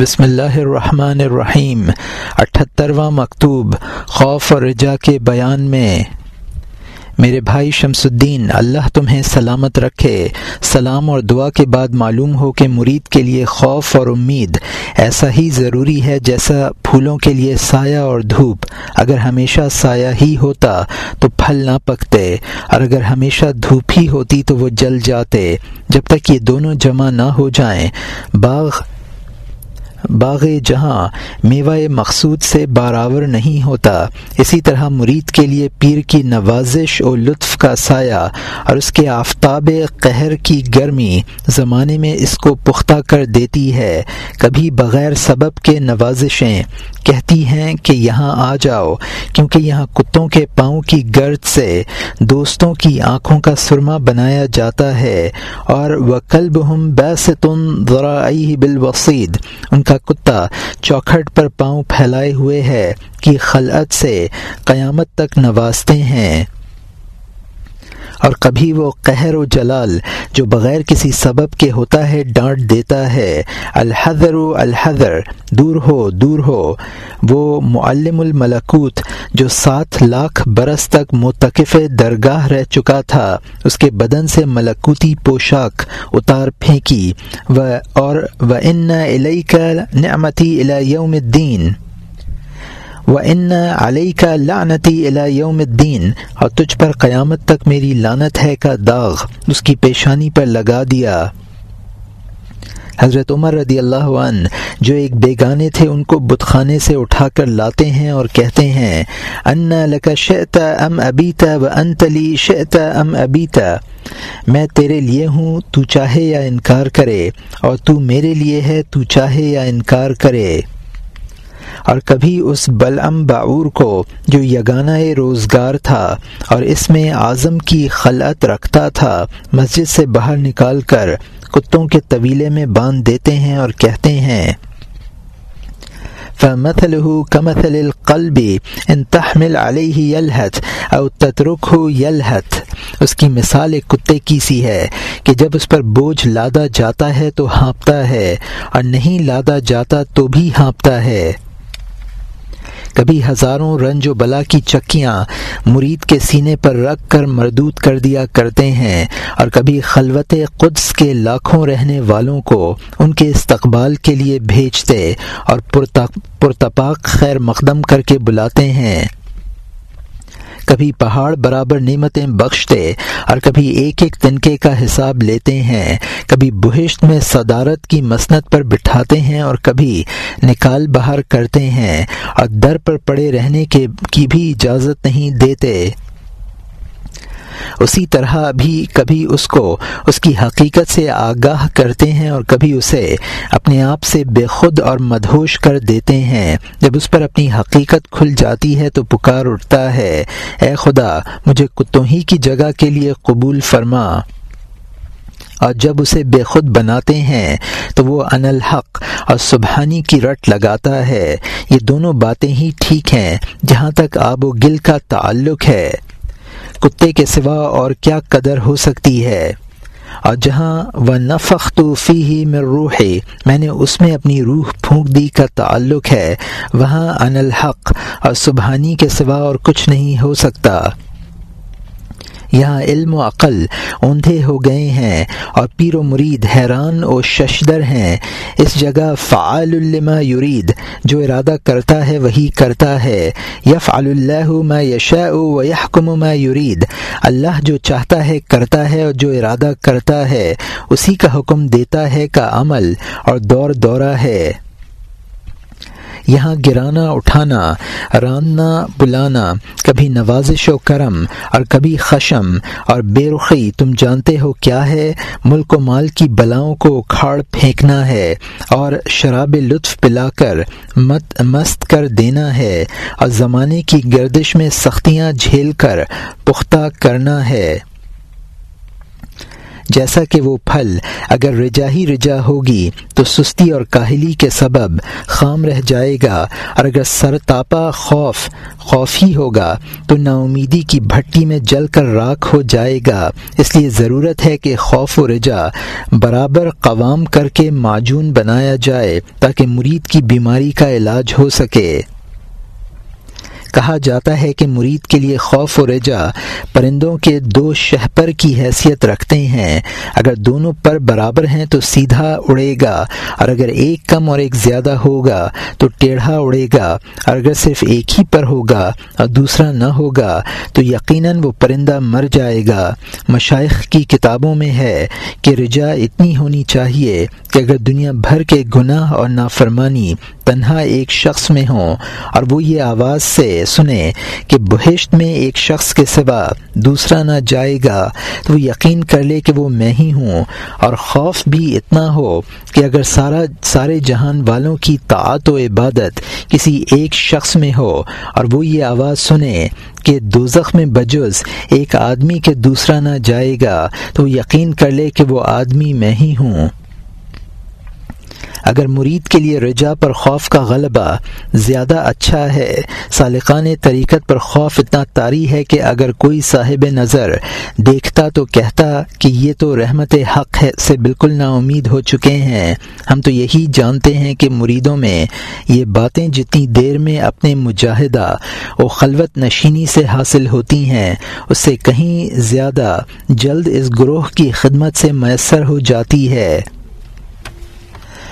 بسم اللہ الرحمن الرحیم اٹھترواں مکتوب، خوف اور رجا کے بیان میں۔ میرے بھائی شمس الدین، اللہ تمہیں سلامت رکھے۔ سلام اور دعا کے بعد معلوم ہو کہ مرید کے لیے خوف اور امید ایسا ہی ضروری ہے جیسا پھولوں کے لیے سایہ اور دھوپ۔ اگر ہمیشہ سایہ ہی ہوتا تو پھل نہ پکتے، اور اگر ہمیشہ دھوپ ہی ہوتی تو وہ جل جاتے۔ جب تک یہ دونوں جمع نہ ہو جائیں، باغ باغ جہاں میوہ مقصود سے باراور نہیں ہوتا، اسی طرح مرید کے لیے پیر کی نوازش و لطف کا سایہ اور اس کے آفتاب قہر کی گرمی زمانے میں اس کو پختہ کر دیتی ہے۔ کبھی بغیر سبب کے نوازشیں کہتی ہیں کہ یہاں آ جاؤ، کیونکہ یہاں کتوں کے پاؤں کی گرد سے دوستوں کی آنکھوں کا سرما بنایا جاتا ہے۔ اور وہ کلب ہم بیس تن ذرا بالوسید ان کا کتا چوکھٹ پر پاؤں پھیلائے ہوئے ہے کہ خلعت سے قیامت تک نوازتے ہیں۔ اور کبھی وہ قہر و جلال جو بغیر کسی سبب کے ہوتا ہے ڈانٹ دیتا ہے۔ الحذر و الحذر، دور ہو دور ہو۔ وہ معلم الملکوت جو سات لاکھ برس تک متقف درگاہ رہ چکا تھا، اس کے بدن سے ملکوتی پوشاک اتار پھینکی۔ و، اور، و ان علیہ کا نعمتی یوم الدین۔ و ان علیہ کا لانتی یوم الدین اور تجھ پر قیامت تک میری لانت ہے کا داغ، اس کی پیشانی پر لگا دیا۔ حضرت عمر رضی اللہ عنہ جو ایک بیگانے تھے، ان کو بت خانے سے اٹھا کر لاتے ہیں اور کہتے ہیں، ان لک شعتا ام ابیتا و انتلی شعتا ام ابیتا میں تیرے لیے ہوں، تو چاہے یا انکار کرے، اور تو میرے لیے ہے، تو چاہے یا انکار کرے۔ اور کبھی اس بلعم باور کو جو یگانہ روزگار تھا اور اس میں اعظم کی خلعت رکھتا تھا، مسجد سے باہر نکال کر کتوں کے طویلے میں باندھ دیتے ہیں اور کہتے ہیں، فمثله كمثل القلب ان تحمل عليه يلهث او تتركه يلهث اس کی مثال ایک کتے کی سی ہے کہ جب اس پر بوجھ لادا جاتا ہے تو ہانپتا ہے اور نہیں لادا جاتا تو بھی ہانپتا ہے۔ کبھی ہزاروں رنج و بلا کی چکیاں مرید کے سینے پر رکھ کر مردود کر دیا کرتے ہیں اور کبھی خلوت قدس کے لاکھوں رہنے والوں کو ان کے استقبال کے لیے بھیجتے اور پرتپاک خیر مقدم کر کے بلاتے ہیں۔ کبھی پہاڑ برابر نعمتیں بخشتے اور کبھی ایک ایک تنکے کا حساب لیتے ہیں، کبھی بہشت میں صدارت کی مسنت پر بٹھاتے ہیں اور کبھی نکال باہر کرتے ہیں اور در پر پڑے رہنے کے کی بھی اجازت نہیں دیتے۔ اسی طرح بھی کبھی اس کو اس کی حقیقت سے آگاہ کرتے ہیں اور کبھی اسے اپنے آپ سے بے خود اور مدہوش کر دیتے ہیں۔ جب اس پر اپنی حقیقت کھل جاتی ہے تو پکار اٹھتا ہے، اے خدا، مجھے کتوں ہی کی جگہ کے لیے قبول فرما۔ اور جب اسے بے خود بناتے ہیں تو وہ ان الحق اور سبحانی کی رٹ لگاتا ہے۔ یہ دونوں باتیں ہی ٹھیک ہیں، جہاں تک آب و گل کا تعلق ہے۔ کتے کے سوا اور کیا قدر ہو سکتی ہے؟ اور جہاں وہ نفخ تو فی ہی میں روح میں نے اس میں اپنی روح پھونک دی کا تعلق ہے، وہاں ان الحق، اور سبحانی کے سوا اور کچھ نہیں ہو سکتا۔ یہاں علم و عقل اوندھے ہو گئے ہیں اور پیر و مرید حیران و ششدر ہیں۔ اس جگہ فعال الما یرید، جو ارادہ کرتا ہے وہی کرتا ہے۔ یف اللہ ما یشاء و یحکم ما یرید۔ اللہ جو چاہتا ہے کرتا ہے اور جو ارادہ کرتا ہے، اسی کا حکم دیتا ہے کا عمل اور دور دورہ ہے۔ یہاں گرانا، اٹھانا، راننا، بلانا، کبھی نوازش و کرم اور کبھی خشم اور بے رخی تم جانتے ہو کیا ہے؟ ملک و مال کی بلاؤں کو اکھاڑ پھینکنا ہے اور شراب لطف پلا کر مت مست کر دینا ہے اور زمانے کی گردش میں سختیاں جھیل کر پختہ کرنا ہے۔ جیسا کہ وہ پھل اگر رجا ہی رجا ہوگی تو سستی اور کاہلی کے سبب خام رہ جائے گا، اور اگر سر تاپا خوف خوف ہی ہوگا تو نا امیدی کی بھٹی میں جل کر راکھ ہو جائے گا۔ اس لیے ضرورت ہے کہ خوف و رجا برابر قوام کر کے معجون بنایا جائے تاکہ مرید کی بیماری کا علاج ہو سکے۔ کہا جاتا ہے کہ مرید کے لیے خوف و رجا پرندوں کے دو شہپر کی حیثیت رکھتے ہیں۔ اگر دونوں پر برابر ہیں تو سیدھا اڑے گا، اور اگر ایک کم اور ایک زیادہ ہوگا تو ٹیڑھا اڑے گا۔ اور اگر صرف ایک ہی پر ہوگا اور دوسرا نہ ہوگا تو یقیناً وہ پرندہ مر جائے گا۔ مشائق کی کتابوں میں ہے کہ رجا اتنی ہونی چاہیے کہ اگر دنیا بھر کے گناہ اور نافرمانی تنہا ایک شخص میں ہوں، اور وہ یہ آواز سے سنے کہ بہشت میں ایک شخص کے سوا دوسرا نہ جائے گا، تو وہ یقین کر لے کہ وہ میں ہی ہوں۔ اور خوف بھی اتنا ہو کہ اگر سارا سارے جہان والوں کی طاعت و عبادت کسی ایک شخص میں ہو اور وہ یہ آواز سنے کہ دوزخ میں بجز ایک آدمی کے دوسرا نہ جائے گا، تو وہ یقین کر لے کہ وہ آدمی میں ہی ہوں۔ اگر مرید کے لیے رجا پر خوف کا غلبہ زیادہ اچھا ہے سالقان طریقت پر خوف اتنا طاری ہے کہ اگر کوئی صاحب نظر دیکھتا تو کہتا کہ یہ تو رحمت حق ہے سے بالکل نا امید ہو چکے ہیں۔ ہم تو یہی جانتے ہیں کہ مریدوں میں یہ باتیں جتنی دیر میں اپنے مجاہدہ و خلوت نشینی سے حاصل ہوتی ہیں، اس سے کہیں زیادہ جلد اس گروہ کی خدمت سے میسر ہو جاتی ہے۔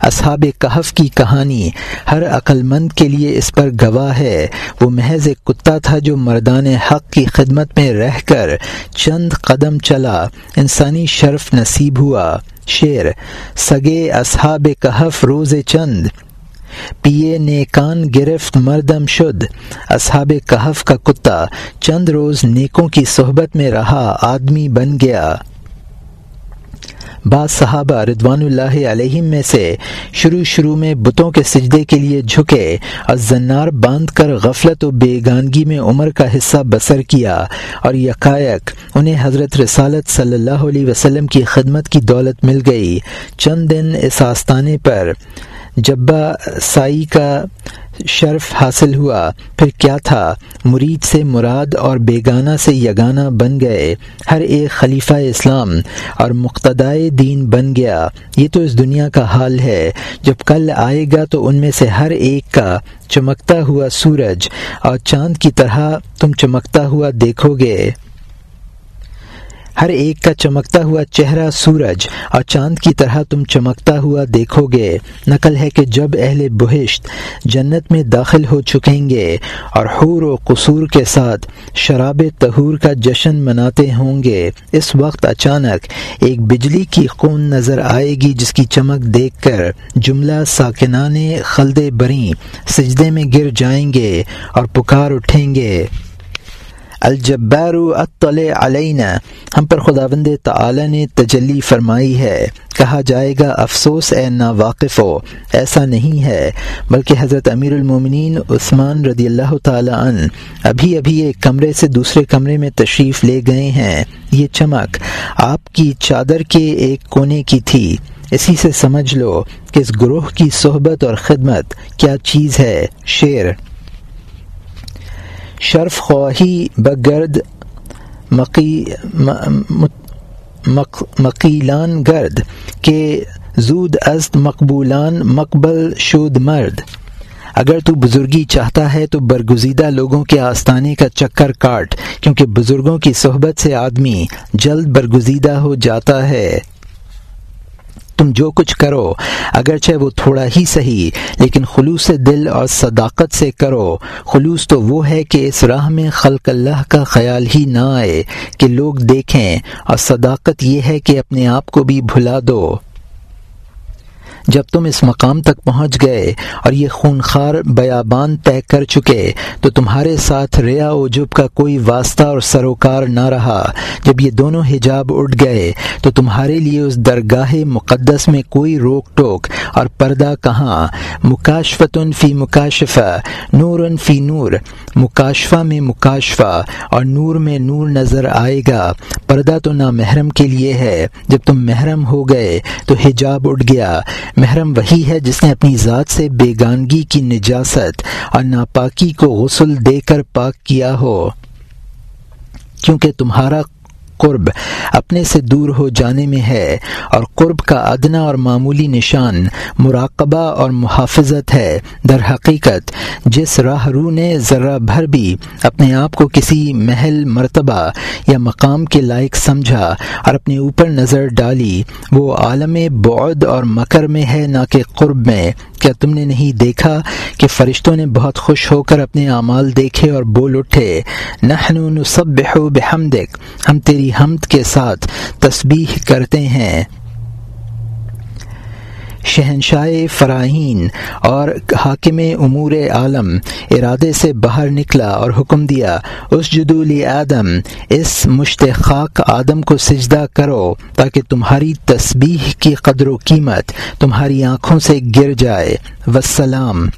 اصحاب کہف کی کہانی، ہر عقل مند کے لیے اس پر گواہ ہے۔ وہ محض ایک کتا تھا جو مردان حق کی خدمت میں رہ کر چند قدم چلا۔ انسانی شرف نصیب ہوا۔ شعر، سگے اصحاب کہف روز چند۔ پیے نیکان گرفت مردم شد۔ اصحاب کہف کا کتا چند روز نیکوں کی صحبت میں رہا۔ آدمی بن گیا۔ بعض صحابہ ردوان اللہ علیہ میں سے شروع شروع میں بتوں کے سجدے کے لیے جھکے اور زنار باندھ کر غفلت و بیگانگی میں عمر کا حصہ بسر کیا اور یکایک انہیں حضرت رسالت صلی اللہ علیہ وسلم کی خدمت کی دولت مل گئی۔ چند دن اس آستانے پر جبا سائی کا شرف حاصل ہوا، پھر کیا تھا؟ مرید سے مراد اور بیگانہ سے یگانہ بن گئے ہر ایک خلیفہ اسلام اور مقتدائے دین بن گیا۔ یہ تو اس دنیا کا حال ہے۔ جب کل آئے گا تو ان میں سے ہر ایک کا چمکتا ہوا سورج اور چاند کی طرح تم چمکتا ہوا دیکھو گے۔ ہر ایک کا چمکتا ہوا چہرہ سورج اور چاند کی طرح تم چمکتا ہوا دیکھو گے۔ نقل ہے کہ جب اہل بہشت جنت میں داخل ہو چکیں گے اور حور و قصور کے ساتھ شراب تہور کا جشن مناتے ہوں گے، اس وقت اچانک ایک بجلی کی خون نظر آئے گی جس کی چمک دیکھ کر جملہ ساکنان خلد بری سجدے میں گر جائیں گے اور پکار اٹھیں گے۔ الجبار اطلع علینا۔ ہم پر خدا بند تعالی نے تجلی فرمائی ہے۔ کہا جائے گا، افسوس، اے نا واقف ہو۔ ایسا نہیں ہے، بلکہ حضرت امیر المومنین عثمان رضی اللہ تعالی عنہ ابھی ابھی ایک کمرے سے دوسرے کمرے میں تشریف لے گئے ہیں۔ یہ چمک آپ کی چادر کے ایک کونے کی تھی۔ اسی سے سمجھ لو کہ اس گروہ کی صحبت اور خدمت کیا چیز ہے۔ شعر شرف خواہی بگرد مقی مقیلان گرد کے زود ازد مقبولان مقبل شود مرد۔ اگر تو بزرگی چاہتا ہے تو برگزیدہ لوگوں کے آستانے کا چکر کاٹ، کیونکہ بزرگوں کی صحبت سے آدمی جلد برگزیدہ ہو جاتا ہے۔ تم جو کچھ کرو، اگرچہ وہ تھوڑا ہی صحیح، لیکن خلوص دل اور صداقت سے کرو۔ خلوص تو وہ ہے کہ اس راہ میں خلق اللہ کا خیال ہی نہ آئے کہ لوگ دیکھیں، اور صداقت یہ ہے کہ اپنے آپ کو بھی بھلا دو۔ جب تم اس مقام تک پہنچ گئے اور یہ خونخوار بیابان طے کر چکے، تو تمہارے ساتھ ریا و جب کا کوئی واسطہ اور سروکار نہ رہا۔ جب یہ دونوں حجاب اٹھ گئے، تو تمہارے لیے اس درگاہ مقدس میں کوئی روک ٹوک۔ اور پردہ کہاں؟ مکاشفتن فی مکاشفہ نور فی نور۔ مکاشفہ میں مکاشفہ اور نور میں نور نظر آئے گا۔ پردہ تو نہ محرم کے لیے ہے۔ جب تم محرم ہو گئے، تو حجاب اٹھ گیا۔ محرم وہی ہے جس نے اپنی ذات سے بیگانگی کی نجاست اور ناپاکی کو غسل دے کر پاک کیا ہو۔ کیونکہ تمہارا قرب اپنے سے دور ہو جانے میں ہے اور قرب کا ادنا اور معمولی نشان مراقبہ اور محافظت ہے در حقیقت، جس راہ رو نے ذرہ بھر بھی اپنے آپ کو کسی محل، مرتبہ یا مقام کے لائق سمجھا اور اپنے اوپر نظر ڈالی، وہ عالم بعد اور مکر میں ہے، نہ کہ قرب میں کیا تم نے نہیں دیکھا کہ فرشتوں نے بہت خوش ہو کر اپنے اعمال دیکھے اور بول اٹھے نحن نسبح بحمدک، ہم تیری حمد کے ساتھ تسبیح کرتے ہیں۔ شہنشاہ فراہین اور حاکم امور عالم ارادے سے باہر نکلا اور حکم دیا، اس جدولی آدم، اس مشتخاق آدم کو سجدہ کرو تاکہ تمہاری تسبیح کی قدر و قیمت تمہاری آنکھوں سے گر جائے۔ وسلام۔